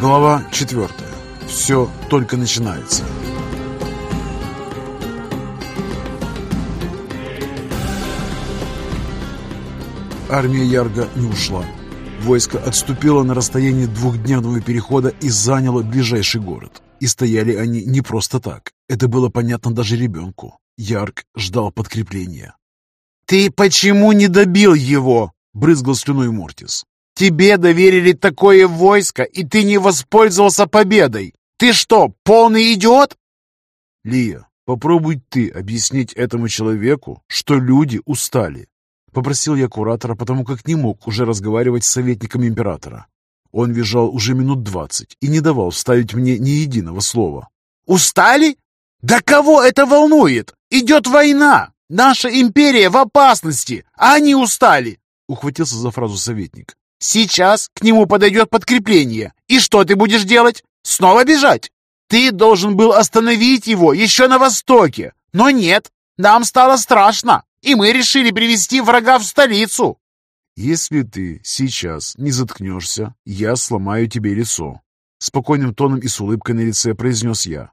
Глава 4. Все только начинается. Армия Ярга не ушла. Войско отступило на расстояние двухдневного перехода и заняло ближайший город. И стояли они не просто так. Это было понятно даже ребенку. Ярк ждал подкрепления. «Ты почему не добил его?» — брызгал слюной Мортис. «Тебе доверили такое войско, и ты не воспользовался победой! Ты что, полный идиот?» «Лия, попробуй ты объяснить этому человеку, что люди устали. Попросил я куратора, потому как не мог уже разговаривать с советником императора. Он визжал уже минут двадцать и не давал вставить мне ни единого слова. «Устали? Да кого это волнует? Идет война! Наша империя в опасности, а они устали!» Ухватился за фразу советник. «Сейчас к нему подойдет подкрепление. И что ты будешь делать? Снова бежать? Ты должен был остановить его еще на востоке. Но нет, нам стало страшно и мы решили привести врага в столицу. Если ты сейчас не заткнешься, я сломаю тебе лицо. Спокойным тоном и с улыбкой на лице произнес я.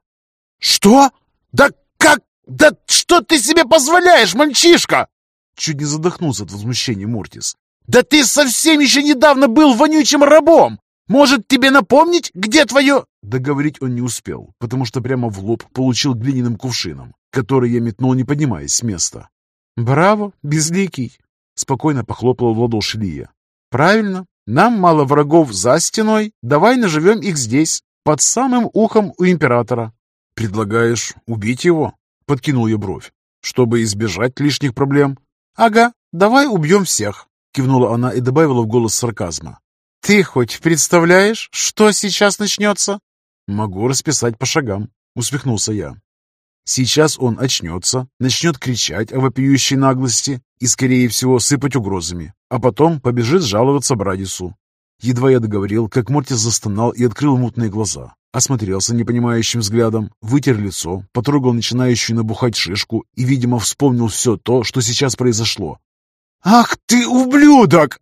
Что? Да как? Да что ты себе позволяешь, мальчишка? Чуть не задохнулся от возмущения Мортис. Да ты совсем еще недавно был вонючим рабом! Может, тебе напомнить, где твое...» Договорить он не успел, потому что прямо в лоб получил глиняным кувшином, который я метнул, не поднимаясь с места. «Браво, безликий!» — спокойно похлопала в ладоши Лия. «Правильно. Нам мало врагов за стеной. Давай наживем их здесь, под самым ухом у императора». «Предлагаешь убить его?» — подкинул я бровь. «Чтобы избежать лишних проблем?» «Ага, давай убьем всех», — кивнула она и добавила в голос сарказма. «Ты хоть представляешь, что сейчас начнется?» «Могу расписать по шагам», — усмехнулся я. Сейчас он очнется, начнет кричать о вопиющей наглости и, скорее всего, сыпать угрозами, а потом побежит жаловаться Брадису. Едва я договорил, как Мортис застонал и открыл мутные глаза. Осмотрелся непонимающим взглядом, вытер лицо, потрогал начинающую набухать шишку и, видимо, вспомнил все то, что сейчас произошло. «Ах ты, ублюдок!»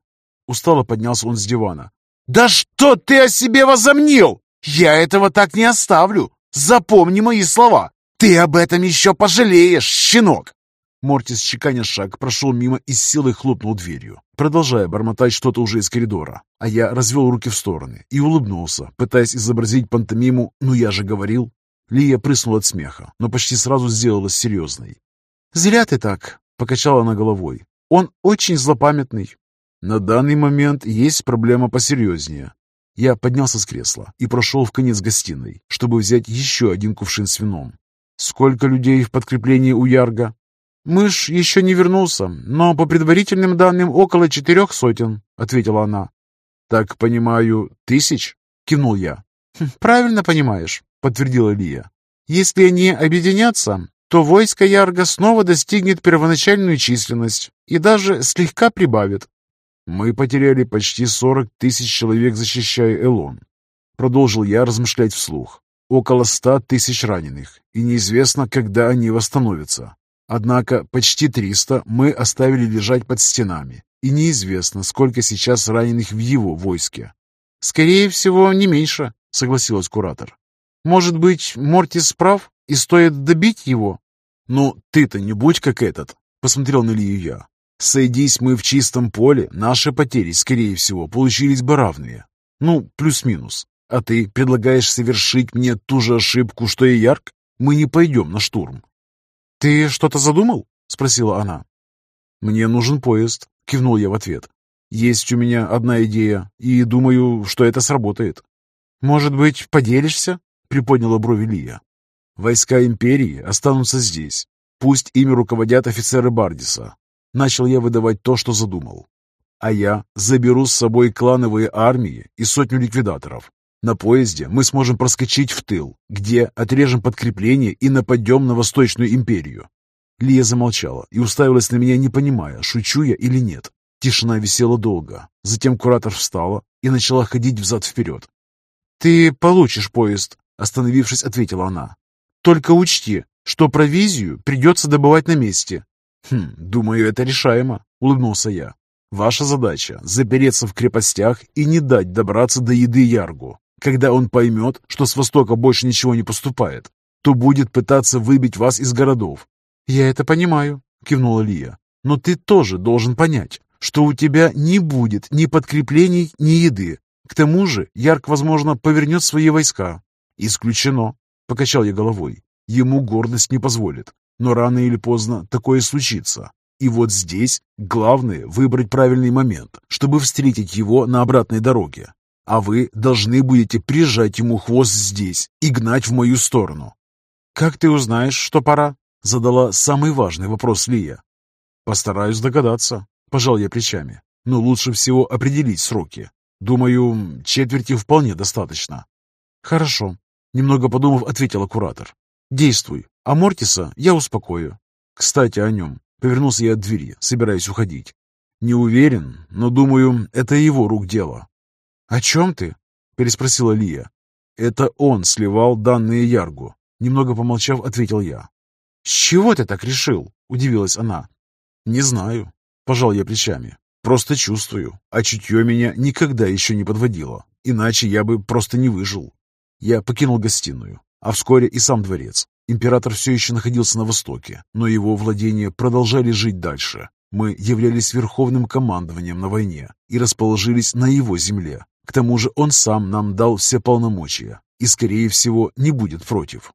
Устало поднялся он с дивана. «Да что ты о себе возомнил? Я этого так не оставлю! Запомни мои слова! «Ты об этом еще пожалеешь, щенок!» Мортис, чеканя шаг, прошел мимо и с силой хлопнул дверью, продолжая бормотать что-то уже из коридора. А я развел руки в стороны и улыбнулся, пытаясь изобразить пантомиму «ну я же говорил». Лия прыснула от смеха, но почти сразу сделалась серьезной. «Зря ты так», — покачала она головой. «Он очень злопамятный». «На данный момент есть проблема посерьезнее». Я поднялся с кресла и прошел в конец гостиной, чтобы взять еще один кувшин с вином. «Сколько людей в подкреплении у Ярга?» «Мышь еще не вернулся, но по предварительным данным около четырех сотен», — ответила она. «Так, понимаю, тысяч?» — кивнул я. «Хм, «Правильно понимаешь», — подтвердила Лия. «Если они объединятся, то войско Ярга снова достигнет первоначальную численность и даже слегка прибавит». «Мы потеряли почти сорок тысяч человек, защищая Элон», — продолжил я размышлять вслух около ста тысяч раненых, и неизвестно, когда они восстановятся. Однако почти триста мы оставили лежать под стенами, и неизвестно, сколько сейчас раненых в его войске. «Скорее всего, не меньше», — согласилась куратор. «Может быть, Мортис прав, и стоит добить его?» «Ну, ты-то не будь как этот», — посмотрел на Лию я. «Сойдись мы в чистом поле, наши потери, скорее всего, получились бы равные. Ну, плюс-минус. А ты предлагаешь совершить мне ту же ошибку, что и Ярк? Мы не пойдем на штурм. Ты что-то задумал? Спросила она. Мне нужен поезд, кивнул я в ответ. Есть у меня одна идея, и думаю, что это сработает. Может быть, поделишься? Приподняла брови Лия. Войска Империи останутся здесь. Пусть ими руководят офицеры Бардиса. Начал я выдавать то, что задумал. А я заберу с собой клановые армии и сотню ликвидаторов. На поезде мы сможем проскочить в тыл, где отрежем подкрепление и нападем на Восточную империю. Лия замолчала и уставилась на меня, не понимая, шучу я или нет. Тишина висела долго. Затем куратор встала и начала ходить взад-вперед. «Ты получишь поезд», — остановившись, ответила она. «Только учти, что провизию придется добывать на месте». «Хм, думаю, это решаемо», — улыбнулся я. «Ваша задача — запереться в крепостях и не дать добраться до еды Яргу. Когда он поймет, что с востока больше ничего не поступает, то будет пытаться выбить вас из городов. «Я это понимаю», — кивнула Лия. «Но ты тоже должен понять, что у тебя не будет ни подкреплений, ни еды. К тому же Ярк, возможно, повернет свои войска». «Исключено», — покачал я головой. «Ему гордость не позволит. Но рано или поздно такое случится. И вот здесь главное выбрать правильный момент, чтобы встретить его на обратной дороге. А вы должны будете прижать ему хвост здесь и гнать в мою сторону. «Как ты узнаешь, что пора?» — задала самый важный вопрос Лия. «Постараюсь догадаться», — пожал я плечами. «Но лучше всего определить сроки. Думаю, четверти вполне достаточно». «Хорошо», — немного подумав, ответила куратор. «Действуй, а Мортиса я успокою». «Кстати, о нем. Повернулся я от двери, собираясь уходить. Не уверен, но думаю, это его рук дело. «О чем ты?» — переспросила Лия. «Это он сливал данные Яргу», — немного помолчав, ответил я. «С чего ты так решил?» — удивилась она. «Не знаю», — пожал я плечами. «Просто чувствую, а чутье меня никогда еще не подводило, иначе я бы просто не выжил». Я покинул гостиную, а вскоре и сам дворец. Император все еще находился на востоке, но его владения продолжали жить дальше. Мы являлись верховным командованием на войне и расположились на его земле. К тому же он сам нам дал все полномочия и, скорее всего, не будет против.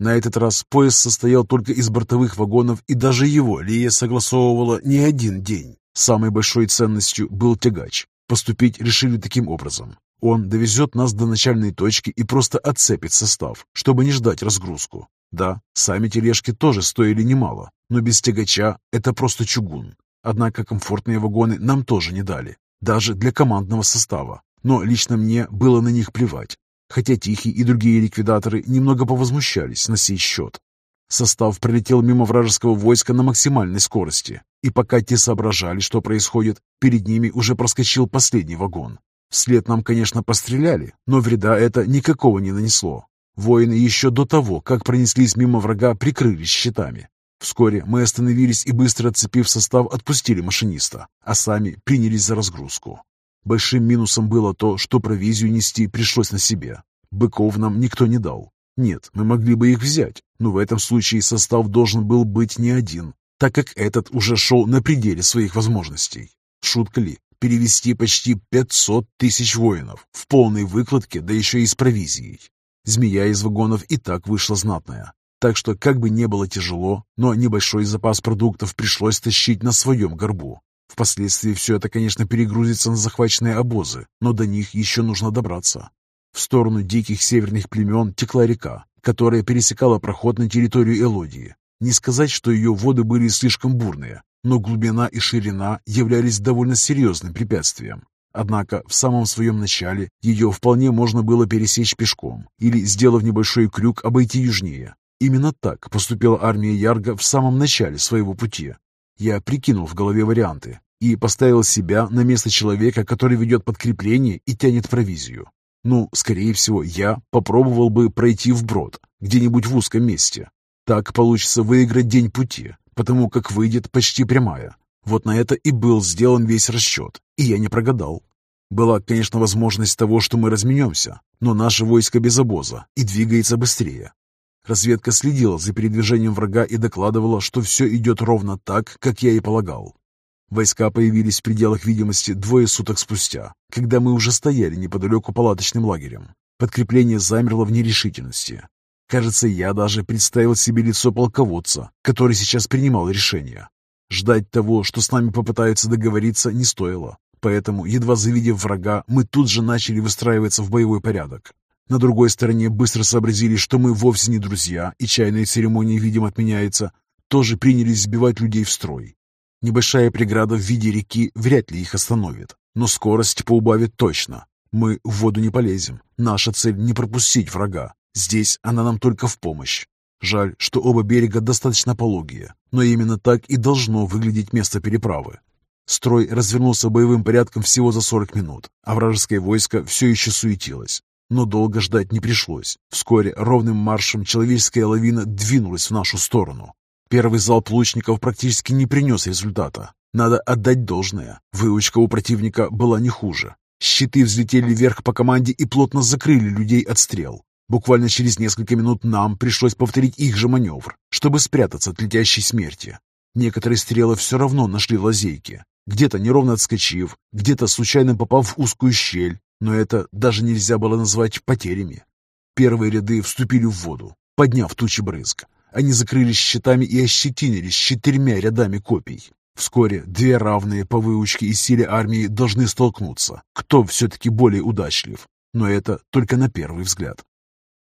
На этот раз поезд состоял только из бортовых вагонов, и даже его Лия согласовывала не один день. Самой большой ценностью был тягач. Поступить решили таким образом. Он довезет нас до начальной точки и просто отцепит состав, чтобы не ждать разгрузку. Да, сами тележки тоже стоили немало, но без тягача это просто чугун. Однако комфортные вагоны нам тоже не дали, даже для командного состава. Но лично мне было на них плевать, хотя Тихий и другие ликвидаторы немного повозмущались на сей счет. Состав пролетел мимо вражеского войска на максимальной скорости, и пока те соображали, что происходит, перед ними уже проскочил последний вагон. Вслед нам, конечно, постреляли, но вреда это никакого не нанесло. Воины еще до того, как пронеслись мимо врага, прикрылись щитами. Вскоре мы остановились и, быстро отцепив состав, отпустили машиниста, а сами принялись за разгрузку. Большим минусом было то, что провизию нести пришлось на себе. Быков нам никто не дал. Нет, мы могли бы их взять, но в этом случае состав должен был быть не один, так как этот уже шел на пределе своих возможностей. Шутка ли? перевести почти 500 тысяч воинов в полной выкладке, да еще и с провизией. Змея из вагонов и так вышла знатная. Так что, как бы не было тяжело, но небольшой запас продуктов пришлось тащить на своем горбу. Впоследствии все это, конечно, перегрузится на захваченные обозы, но до них еще нужно добраться. В сторону диких северных племен текла река, которая пересекала проход на территорию Элодии. Не сказать, что ее воды были слишком бурные, но глубина и ширина являлись довольно серьезным препятствием. Однако в самом своем начале ее вполне можно было пересечь пешком или, сделав небольшой крюк, обойти южнее. Именно так поступила армия Ярга в самом начале своего пути. Я прикинул в голове варианты и поставил себя на место человека, который ведет подкрепление и тянет провизию. Ну, скорее всего, я попробовал бы пройти вброд, где-нибудь в узком месте. Так получится выиграть день пути, потому как выйдет почти прямая. Вот на это и был сделан весь расчет, и я не прогадал. Была, конечно, возможность того, что мы разменемся, но наше войско без обоза и двигается быстрее. Разведка следила за передвижением врага и докладывала, что все идет ровно так, как я и полагал. Войска появились в пределах видимости двое суток спустя, когда мы уже стояли неподалеку палаточным лагерем. Подкрепление замерло в нерешительности. Кажется, я даже представил себе лицо полководца, который сейчас принимал решение. Ждать того, что с нами попытаются договориться, не стоило. Поэтому, едва завидев врага, мы тут же начали выстраиваться в боевой порядок. На другой стороне быстро сообразили, что мы вовсе не друзья, и чайная церемония, видимо, отменяется. Тоже принялись сбивать людей в строй. Небольшая преграда в виде реки вряд ли их остановит, но скорость поубавит точно. Мы в воду не полезем. Наша цель не пропустить врага, Здесь она нам только в помощь. Жаль, что оба берега достаточно пологие, но именно так и должно выглядеть место переправы. Строй развернулся боевым порядком всего за 40 минут, а вражеское войско все еще суетилось. Но долго ждать не пришлось. Вскоре ровным маршем человеческая лавина двинулась в нашу сторону. Первый залп лучников практически не принес результата. Надо отдать должное. Выучка у противника была не хуже. Щиты взлетели вверх по команде и плотно закрыли людей от стрел. Буквально через несколько минут нам пришлось повторить их же маневр, чтобы спрятаться от летящей смерти. Некоторые стрелы все равно нашли лазейки, где-то неровно отскочив, где-то случайно попав в узкую щель, но это даже нельзя было назвать потерями. Первые ряды вступили в воду, подняв тучи брызг. Они закрылись щитами и ощетинились четырьмя рядами копий. Вскоре две равные по выучке и силе армии должны столкнуться. Кто все-таки более удачлив? Но это только на первый взгляд.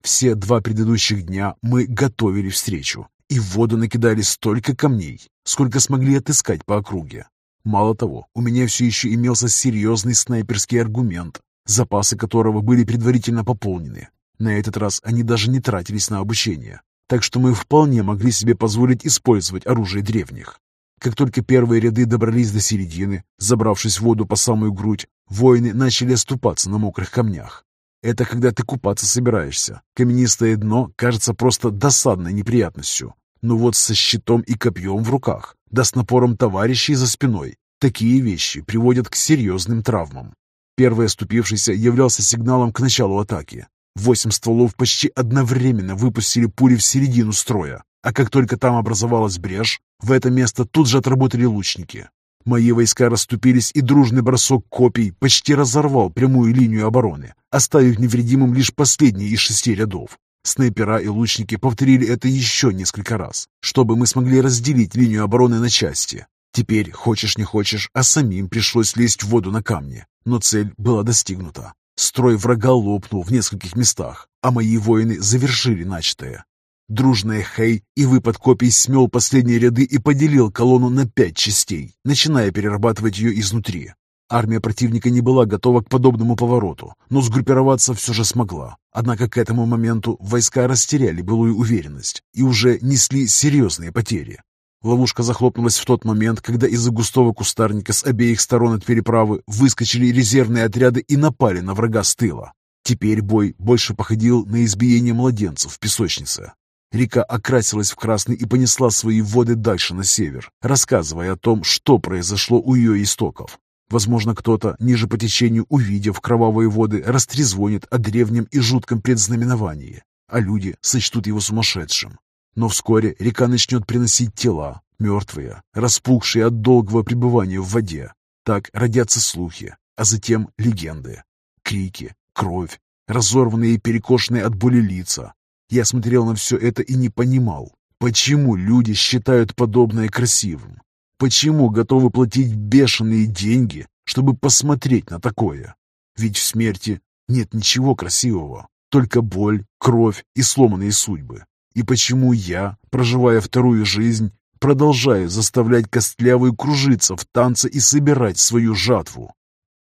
Все два предыдущих дня мы готовили встречу, и в воду накидали столько камней, сколько смогли отыскать по округе. Мало того, у меня все еще имелся серьезный снайперский аргумент, запасы которого были предварительно пополнены. На этот раз они даже не тратились на обучение, так что мы вполне могли себе позволить использовать оружие древних. Как только первые ряды добрались до середины, забравшись в воду по самую грудь, воины начали оступаться на мокрых камнях. Это когда ты купаться собираешься. Каменистое дно кажется просто досадной неприятностью. Но вот со щитом и копьем в руках, да с напором товарищей за спиной, такие вещи приводят к серьезным травмам. Первый оступившийся являлся сигналом к началу атаки. Восемь стволов почти одновременно выпустили пули в середину строя, а как только там образовалась брешь, в это место тут же отработали лучники. Мои войска расступились, и дружный бросок копий почти разорвал прямую линию обороны, оставив невредимым лишь последний из шести рядов. Снайпера и лучники повторили это еще несколько раз, чтобы мы смогли разделить линию обороны на части. Теперь, хочешь не хочешь, а самим пришлось лезть в воду на камни, но цель была достигнута. Строй врага лопнул в нескольких местах, а мои воины завершили начатое. Дружная хей и выпад копий смел последние ряды и поделил колонну на пять частей, начиная перерабатывать ее изнутри. Армия противника не была готова к подобному повороту, но сгруппироваться все же смогла. Однако к этому моменту войска растеряли былую уверенность и уже несли серьезные потери. Ловушка захлопнулась в тот момент, когда из-за густого кустарника с обеих сторон от переправы выскочили резервные отряды и напали на врага с тыла. Теперь бой больше походил на избиение младенцев в песочнице. Река окрасилась в красный и понесла свои воды дальше на север, рассказывая о том, что произошло у ее истоков. Возможно, кто-то, ниже по течению, увидев кровавые воды, растрезвонит о древнем и жутком предзнаменовании, а люди сочтут его сумасшедшим. Но вскоре река начнет приносить тела, мертвые, распухшие от долгого пребывания в воде. Так родятся слухи, а затем легенды. Крики, кровь, разорванные и перекошенные от боли лица. Я смотрел на все это и не понимал, почему люди считают подобное красивым. Почему готовы платить бешеные деньги, чтобы посмотреть на такое? Ведь в смерти нет ничего красивого, только боль, кровь и сломанные судьбы. И почему я, проживая вторую жизнь, продолжаю заставлять костлявую кружиться в танце и собирать свою жатву?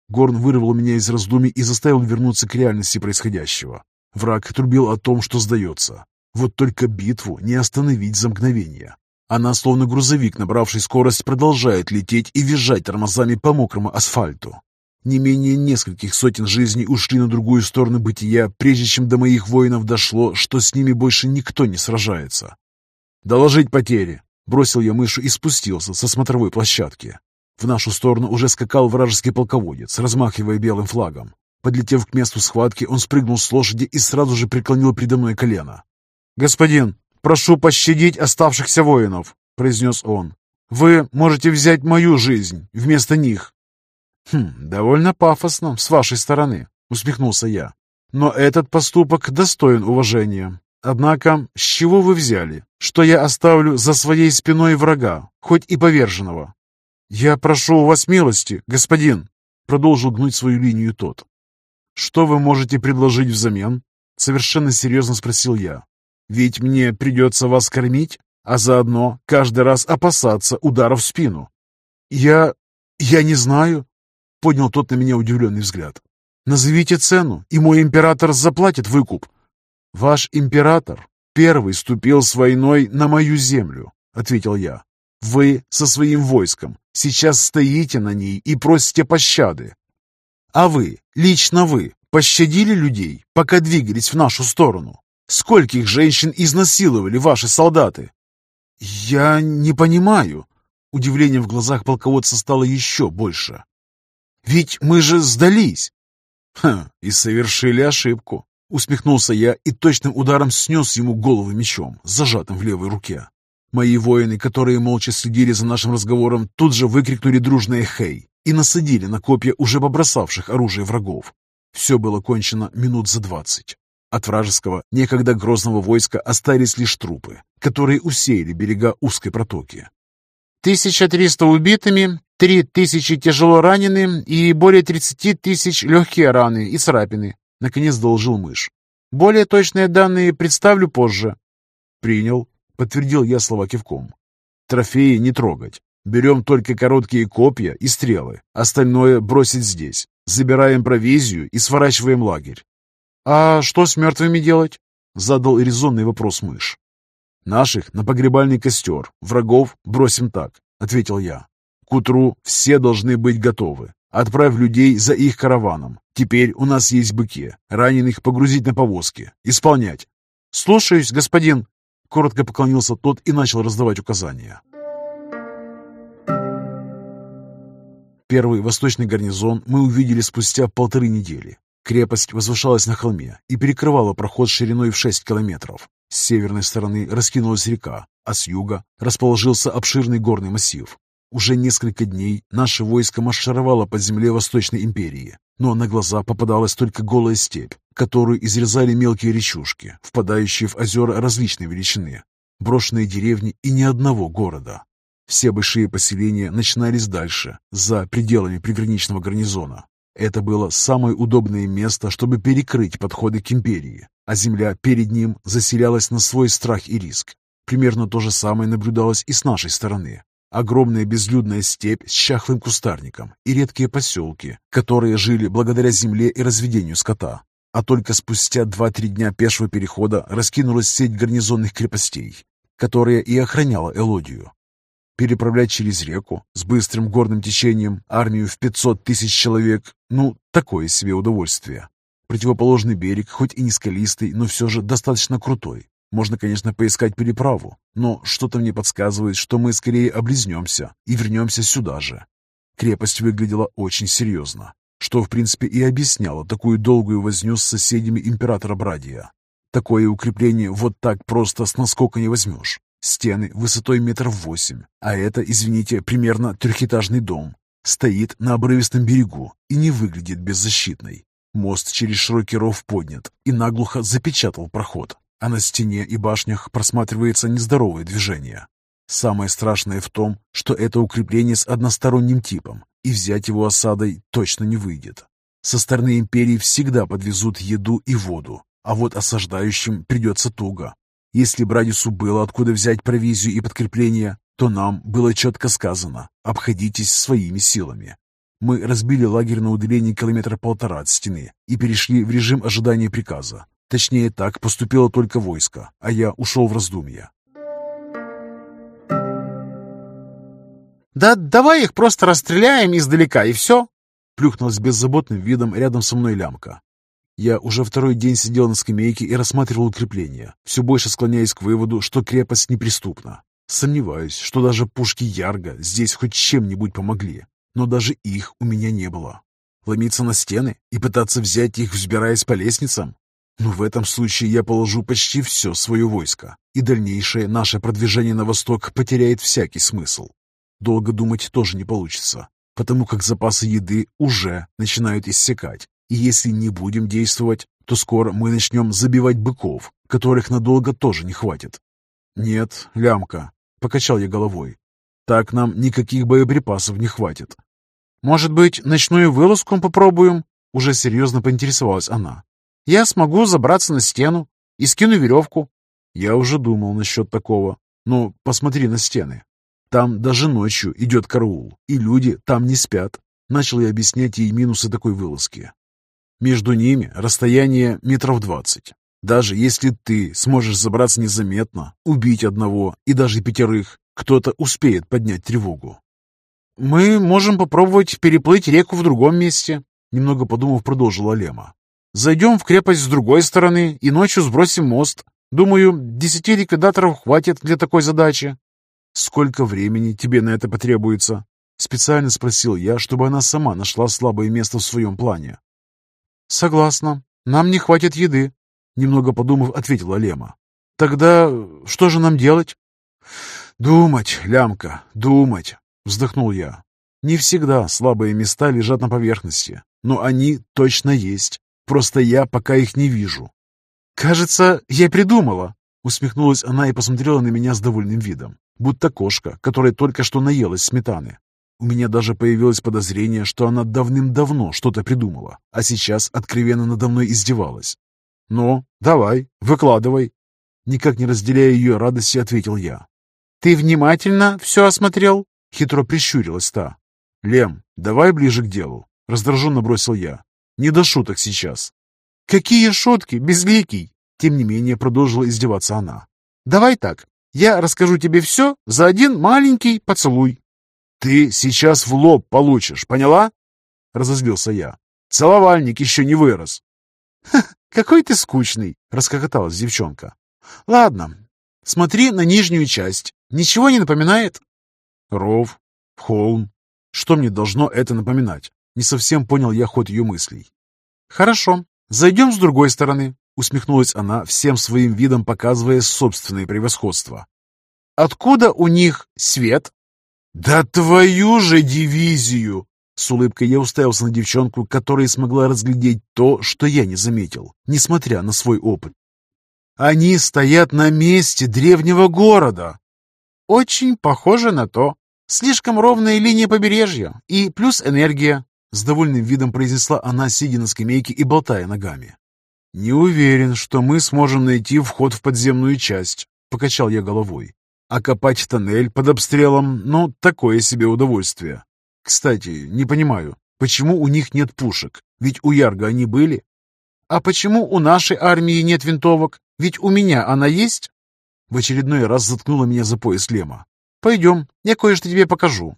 Горн вырвал меня из раздумий и заставил вернуться к реальности происходящего. Враг трубил о том, что сдается. Вот только битву не остановить за мгновение. Она, словно грузовик, набравший скорость, продолжает лететь и визжать тормозами по мокрому асфальту. Не менее нескольких сотен жизней ушли на другую сторону бытия, прежде чем до моих воинов дошло, что с ними больше никто не сражается. «Доложить потери!» — бросил я мышу и спустился со смотровой площадки. В нашу сторону уже скакал вражеский полководец, размахивая белым флагом. Подлетев к месту схватки, он спрыгнул с лошади и сразу же преклонил предо мной колено. «Господин, прошу пощадить оставшихся воинов», — произнес он. «Вы можете взять мою жизнь вместо них». «Хм, довольно пафосно с вашей стороны», — усмехнулся я. «Но этот поступок достоин уважения. Однако, с чего вы взяли, что я оставлю за своей спиной врага, хоть и поверженного?» «Я прошу у вас милости, господин», — продолжил гнуть свою линию тот. «Что вы можете предложить взамен?» — совершенно серьезно спросил я. «Ведь мне придется вас кормить, а заодно каждый раз опасаться удара в спину». «Я... я не знаю», Поднял тот на меня удивленный взгляд. «Назовите цену, и мой император заплатит выкуп». «Ваш император первый ступил с войной на мою землю», — ответил я. «Вы со своим войском сейчас стоите на ней и просите пощады. А вы, лично вы, пощадили людей, пока двигались в нашу сторону? Скольких женщин изнасиловали ваши солдаты?» «Я не понимаю», Удивление в глазах полководца стало еще больше. «Ведь мы же сдались!» «Ха, и совершили ошибку!» Усмехнулся я и точным ударом снес ему голову мечом, зажатым в левой руке. Мои воины, которые молча следили за нашим разговором, тут же выкрикнули дружное «Хей!» и насадили на копья уже побросавших оружие врагов. Все было кончено минут за двадцать. От вражеского, некогда грозного войска остались лишь трупы, которые усеяли берега узкой протоки. «Тысяча триста убитыми, три тысячи тяжело ранены и более тридцати тысяч легкие раны и царапины», — наконец доложил мышь. «Более точные данные представлю позже». «Принял», — подтвердил я слова кивком. «Трофеи не трогать. Берем только короткие копья и стрелы. Остальное бросить здесь. Забираем провизию и сворачиваем лагерь. «А что с мертвыми делать?» — задал резонный вопрос мышь. «Наших на погребальный костер, врагов бросим так», — ответил я. «К утру все должны быть готовы. Отправь людей за их караваном. Теперь у нас есть быки. Раненых погрузить на повозки. Исполнять». «Слушаюсь, господин», — коротко поклонился тот и начал раздавать указания. Первый восточный гарнизон мы увидели спустя полторы недели. Крепость возвышалась на холме и перекрывала проход шириной в 6 километров. С северной стороны раскинулась река, а с юга расположился обширный горный массив. Уже несколько дней наше войско маршировало по земле Восточной империи, но на глаза попадалась только голая степь, которую изрезали мелкие речушки, впадающие в озера различной величины, брошенные деревни и ни одного города. Все большие поселения начинались дальше, за пределами приграничного гарнизона, это было самое удобное место, чтобы перекрыть подходы к империи, а земля перед ним заселялась на свой страх и риск. Примерно то же самое наблюдалось и с нашей стороны. Огромная безлюдная степь с чахлым кустарником и редкие поселки, которые жили благодаря земле и разведению скота. А только спустя 2-3 дня пешего перехода раскинулась сеть гарнизонных крепостей, которая и охраняла Элодию. Переправлять через реку с быстрым горным течением армию в 500 тысяч человек – ну, такое себе удовольствие. Противоположный берег, хоть и не скалистый, но все же достаточно крутой. Можно, конечно, поискать переправу, но что-то мне подсказывает, что мы скорее облизнемся и вернемся сюда же. Крепость выглядела очень серьезно, что, в принципе, и объясняло такую долгую возню с соседями императора Брадия. Такое укрепление вот так просто с наскока не возьмешь. Стены высотой метров восемь, а это, извините, примерно трехэтажный дом. Стоит на обрывистом берегу и не выглядит беззащитной. Мост через широкий ров поднят и наглухо запечатал проход, а на стене и башнях просматривается нездоровое движение. Самое страшное в том, что это укрепление с односторонним типом, и взять его осадой точно не выйдет. Со стороны империи всегда подвезут еду и воду, а вот осаждающим придется туго. Если Брадису было откуда взять провизию и подкрепление, то нам было четко сказано «обходитесь своими силами». Мы разбили лагерь на удалении километра полтора от стены и перешли в режим ожидания приказа. Точнее, так поступило только войско, а я ушел в раздумья. «Да давай их просто расстреляем издалека, и все!» Плюхнулась беззаботным видом рядом со мной лямка. Я уже второй день сидел на скамейке и рассматривал укрепления, все больше склоняясь к выводу, что крепость неприступна. Сомневаюсь, что даже пушки Ярга здесь хоть чем-нибудь помогли, но даже их у меня не было. Ломиться на стены и пытаться взять их, взбираясь по лестницам? Но ну, в этом случае я положу почти все свое войско, и дальнейшее наше продвижение на восток потеряет всякий смысл. Долго думать тоже не получится, потому как запасы еды уже начинают иссякать, и если не будем действовать, то скоро мы начнем забивать быков, которых надолго тоже не хватит. Нет, лямка, покачал я головой. Так нам никаких боеприпасов не хватит. Может быть, ночную вылазку попробуем? Уже серьезно поинтересовалась она. Я смогу забраться на стену и скину веревку. Я уже думал насчет такого. Но посмотри на стены. Там даже ночью идет караул, и люди там не спят. Начал я объяснять ей минусы такой вылазки. Между ними расстояние метров двадцать. Даже если ты сможешь забраться незаметно, убить одного и даже пятерых, кто-то успеет поднять тревогу. «Мы можем попробовать переплыть реку в другом месте», — немного подумав, продолжила Лема. «Зайдем в крепость с другой стороны и ночью сбросим мост. Думаю, десяти ликвидаторов хватит для такой задачи». «Сколько времени тебе на это потребуется?» Специально спросил я, чтобы она сама нашла слабое место в своем плане. «Согласна. Нам не хватит еды», — немного подумав, ответила Лема. «Тогда что же нам делать?» «Думать, лямка, думать», — вздохнул я. «Не всегда слабые места лежат на поверхности, но они точно есть. Просто я пока их не вижу». «Кажется, я придумала», — усмехнулась она и посмотрела на меня с довольным видом, будто кошка, которая только что наелась сметаны. У меня даже появилось подозрение, что она давным-давно что-то придумала, а сейчас откровенно надо мной издевалась. «Ну, давай, выкладывай!» Никак не разделяя ее радости, ответил я. «Ты внимательно все осмотрел?» Хитро прищурилась та. «Лем, давай ближе к делу», — раздраженно бросил я. «Не до шуток сейчас». «Какие шутки, безликий!» Тем не менее продолжила издеваться она. «Давай так, я расскажу тебе все за один маленький поцелуй». «Ты сейчас в лоб получишь, поняла?» — разозлился я. «Целовальник еще не вырос». какой ты скучный!» — раскокоталась девчонка. «Ладно, смотри на нижнюю часть. Ничего не напоминает?» «Ров, холм. Что мне должно это напоминать?» Не совсем понял я ход ее мыслей. «Хорошо, зайдем с другой стороны», — усмехнулась она, всем своим видом показывая собственное превосходство. «Откуда у них свет?» «Да твою же дивизию!» С улыбкой я уставился на девчонку, которая смогла разглядеть то, что я не заметил, несмотря на свой опыт. «Они стоят на месте древнего города!» «Очень похоже на то. Слишком ровная линия побережья и плюс энергия», с довольным видом произнесла она, сидя на скамейке и болтая ногами. «Не уверен, что мы сможем найти вход в подземную часть», — покачал я головой. А копать тоннель под обстрелом, ну, такое себе удовольствие. Кстати, не понимаю, почему у них нет пушек? Ведь у Ярга они были. А почему у нашей армии нет винтовок? Ведь у меня она есть? В очередной раз заткнула меня за пояс Лема. Пойдем, я кое-что тебе покажу.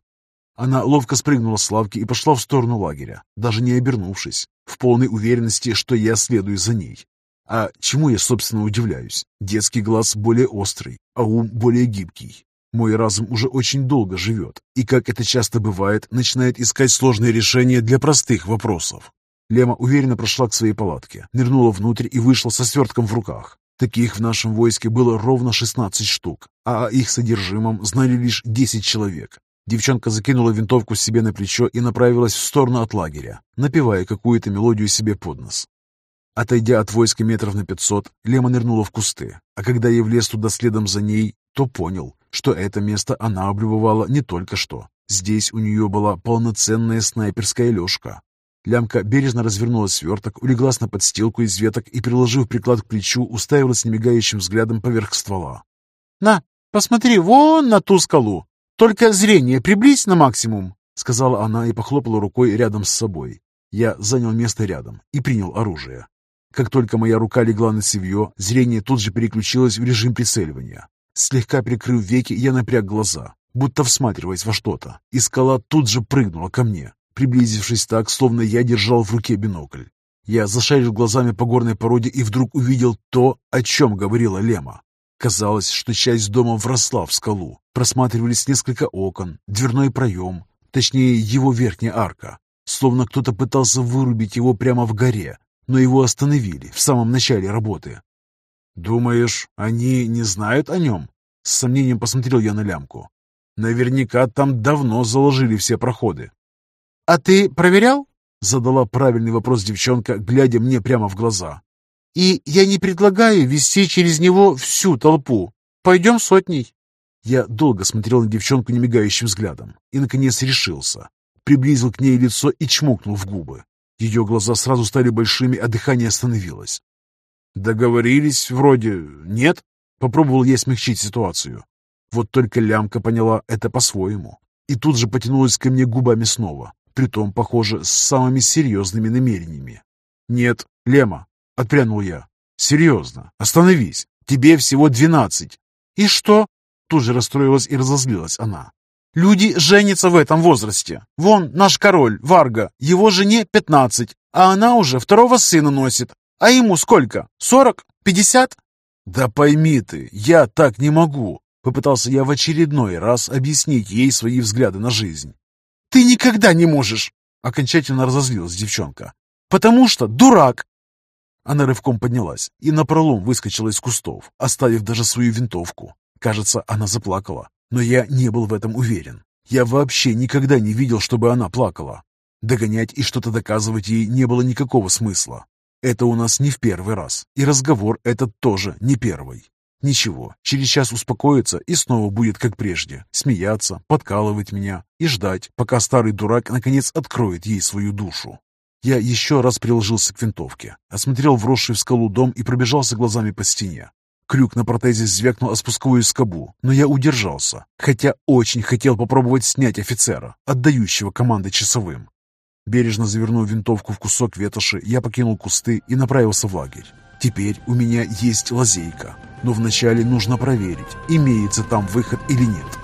Она ловко спрыгнула с лавки и пошла в сторону лагеря, даже не обернувшись, в полной уверенности, что я следую за ней. А чему я, собственно, удивляюсь? Детский глаз более острый, а ум более гибкий. Мой разум уже очень долго живет, и, как это часто бывает, начинает искать сложные решения для простых вопросов. Лема уверенно прошла к своей палатке, нырнула внутрь и вышла со свертком в руках. Таких в нашем войске было ровно 16 штук, а о их содержимом знали лишь 10 человек. Девчонка закинула винтовку себе на плечо и направилась в сторону от лагеря, напевая какую-то мелодию себе под нос. Отойдя от войска метров на пятьсот, Лема нырнула в кусты, а когда я влез туда следом за ней, то понял, что это место она облюбовала не только что. Здесь у нее была полноценная снайперская лёжка. Лямка бережно развернула сверток, улеглась на подстилку из веток и, приложив приклад к плечу, уставилась немигающим взглядом поверх ствола. «На, посмотри вон на ту скалу! Только зрение приблизь на максимум!» — сказала она и похлопала рукой рядом с собой. Я занял место рядом и принял оружие. Как только моя рука легла на цевье, зрение тут же переключилось в режим прицеливания. Слегка прикрыв веки, я напряг глаза, будто всматриваясь во что-то, и скала тут же прыгнула ко мне, приблизившись так, словно я держал в руке бинокль. Я зашарил глазами по горной породе и вдруг увидел то, о чем говорила Лема. Казалось, что часть дома вросла в скалу. Просматривались несколько окон, дверной проем, точнее его верхняя арка. Словно кто-то пытался вырубить его прямо в горе, но его остановили в самом начале работы. «Думаешь, они не знают о нем?» С сомнением посмотрел я на лямку. «Наверняка там давно заложили все проходы». «А ты проверял?» Задала правильный вопрос девчонка, глядя мне прямо в глаза. «И я не предлагаю вести через него всю толпу. Пойдем сотней». Я долго смотрел на девчонку немигающим взглядом и, наконец, решился. Приблизил к ней лицо и чмокнул в губы. Ее глаза сразу стали большими, а дыхание остановилось. «Договорились вроде, нет?» Попробовал я смягчить ситуацию. Вот только лямка поняла это по-своему. И тут же потянулась ко мне губами снова, притом, похоже, с самыми серьезными намерениями. «Нет, Лема», — отпрянул я. «Серьезно, остановись, тебе всего двенадцать». «И что?» — тут же расстроилась и разозлилась она. Люди женятся в этом возрасте. Вон наш король, Варга, его жене пятнадцать, а она уже второго сына носит. А ему сколько? Сорок? Пятьдесят? Да пойми ты, я так не могу. Попытался я в очередной раз объяснить ей свои взгляды на жизнь. «Ты никогда не можешь!» Окончательно разозлилась девчонка. «Потому что дурак!» Она рывком поднялась и напролом выскочила из кустов, оставив даже свою винтовку. Кажется, она заплакала, но я не был в этом уверен. Я вообще никогда не видел, чтобы она плакала. Догонять и что-то доказывать ей не было никакого смысла. Это у нас не в первый раз, и разговор этот тоже не первый. Ничего, через час успокоится и снова будет как прежде, смеяться, подкалывать меня и ждать, пока старый дурак наконец откроет ей свою душу. Я еще раз приложился к винтовке, осмотрел вросший в скалу дом и пробежался глазами по стене. Крюк на протезе звякнул о спусковую скобу, но я удержался, хотя очень хотел попробовать снять офицера, отдающего команды часовым. Бережно завернув винтовку в кусок ветоши, я покинул кусты и направился в лагерь. Теперь у меня есть лазейка, но вначале нужно проверить, имеется там выход или нет.